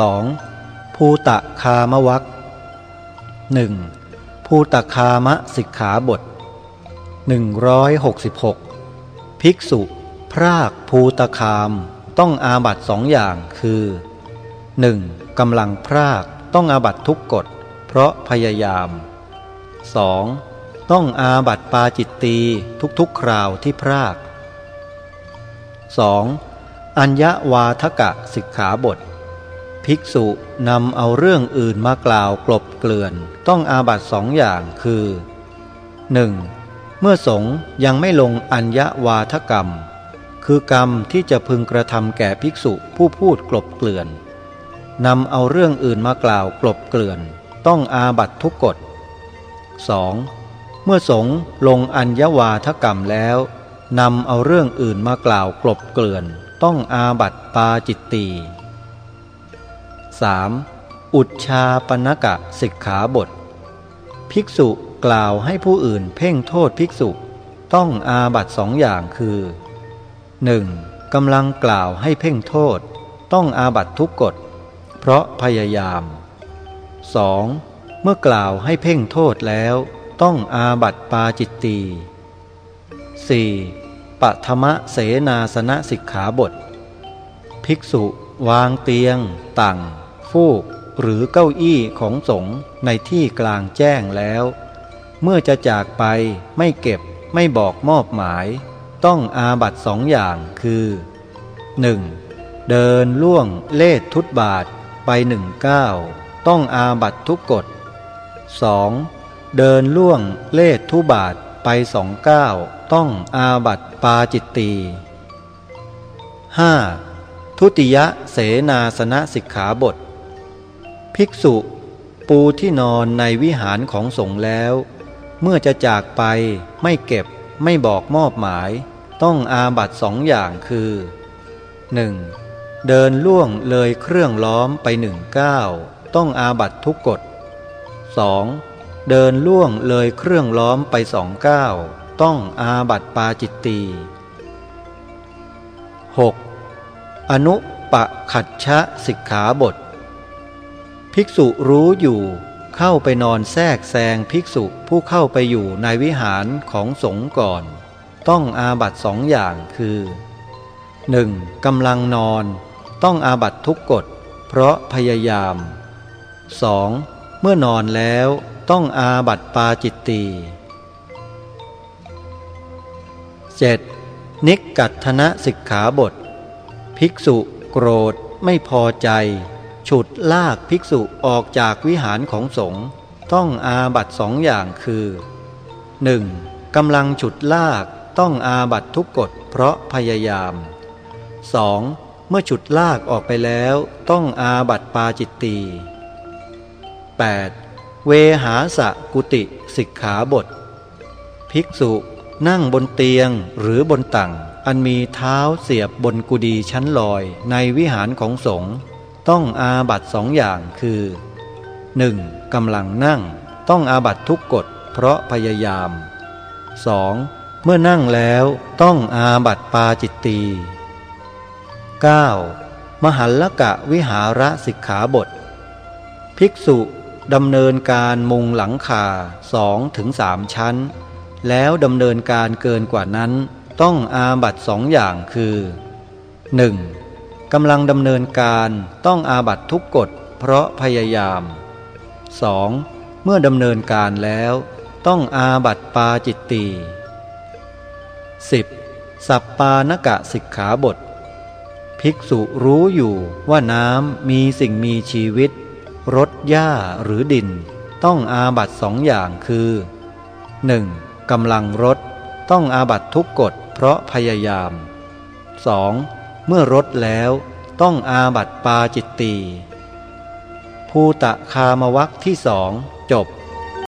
2. ภูตะคามวักหนึ่งภูตะคามะสิกขาบท 166 ภิกษุ พรากภูตะคามต้องอาบัตสองอย่างคือ 1. กำลังพรากต้องอาบัตทุกกฎ เพราะพยายาม 2. ต้องอาบัตปาจิตตีทุกๆคราวที่พราก 2. อัญญวาทกะสิกขาบท ภิกษุนำเอาเรื่องอื่นมากล่าวกลบเกลื่อน ต้องอาบัตสองอย่างคือ 1. เมื่อสงยังไม่ลงอัญญวาทกรรม คือกรรมที่จะพึงกระทำแก่ภิกษุผู้พูดกลบเกลื่อนนำเอาเรื่องอื่นมากล่าวกลบเกลื่อน ต้องอาบัตทุกกฎ 2. เมื่อสงลงอัญญวาทกรรมแล้วนำเอาเรื่องอื่นมากล่าวกลบเกลื่อน ต้องอาบัตปาจิตตี 3. อุชชาปนกะสิกขาบท ภิกษุกล่าวให้ผู้อื่นเพ่งโทษภิกษุต้องอาบัตสองอย่างคือ 1. กำลังกล่าวให้เพ่งโทษ ต้องอาบัตทุกกฎ เพราะพยายาม 2. เมื่อกล่าวให้เพ่งโทษแล้วต้องอาบัตปาจิตตี 4. ปธรรมเสนาสนะสิกขาบท ภิกษุวางเตียง ต่าง ฟูกหรือเก้าอี้ของสงฆ์ในที่กลางแจ้งแล้ว เมื่อจะจากไปไม่เก็บไม่บอกมอบหมาย ต้องอาบัตสองอย่างคือ 1. เดินล่วงเลททุตบาทไปหนึ่งก้าวต้องอาบัตทุกกฎ 2. เดินล่วงเลททุบาทไปสองก้าวต้องอาบัตปาจิตตี 5. ทุติยเสนาสนะสิกขาบท ภิกษุปูที่นอนในวิหารของสงฆ์แล้ว เมื่อจะจากไปไม่เก็บไม่บอกมอบหมาย ต้องอาบัตสองอย่างคือ 1. เดินล่วงเลยเครื่องล้อมไปหนึ่งก้าวต้องอาบัตทุกกฎ 2. เดินล่วงเลยเครื่องล้อมไปสองก้าวต้องอาบัตปาจิตตี 6. อนุปะขัดชะสิกขาบท ภิกษุรู้อยู่ เข้าไปนอนแทรกแซงภิกษุผู้เข้าไปอยู่ในวิหารของสงฆ์ก่อน ต้องอาบัตสองอย่างคือ 1. กำลังนอน ต้องอาบัตทุกกฎ เพราะพยายาม 2. เมื่อนอนแล้วต้องอาบัตปาจิตตี 7. นิกกัตธนะสิกขาบท ภิกษุโกรธไม่พอใจ ฉุดลากภิกษุออกจากวิหารของสงฆ์ต้องอาบัตสองอย่างคือ 1. กำลังฉุดลากต้องอาบัตทุกกฎเพราะพยายาม 2. เมื่อฉุดลากออกไปแล้วต้องอาบัตปาจิตตี 8. เวหาสะกุติสิกขาบท ภิกษุนั่งบนเตียงหรือบนตั่ง อันมีเท้าเสียบบนกุดีชั้นลอยในวิหารของสงฆ์ ต้องอาบัตสองอย่างคือ 1. กำลังนั่ง ต้องอาบัตทุกกฎเพราะพยายาม 2. เมื่อนั่งแล้วต้องอาบัตปาจิตตี 9. มหัลลกะวิหาระสิกขาบท ภิกษุดำเนินการมุงหลังคาสองถึงสามชั้น แล้วดำเนินการเกินกว่านั้น ต้องอาบัตสองอย่างคือ 1. กำลังดำเนินการต้องอาบัตทุกกฎเพราะพยายาม 2. เมื่อดำเนินการแล้วต้องอาบัตปาจิตตี 10. สัปปานกะสิกขาบท ภิกษุรู้อยู่ว่าน้ำมีสิ่งมีชีวิตรถหญ้าหรือดิน ต้องอาบัตสองอย่างคือ 1. กำลังรถต้องอาบัตทุกกฎเพราะพยายาม 2. เมื่อรดแล้วต้องอาบัตปาจิตตีภูตะคามวักที่สองจบ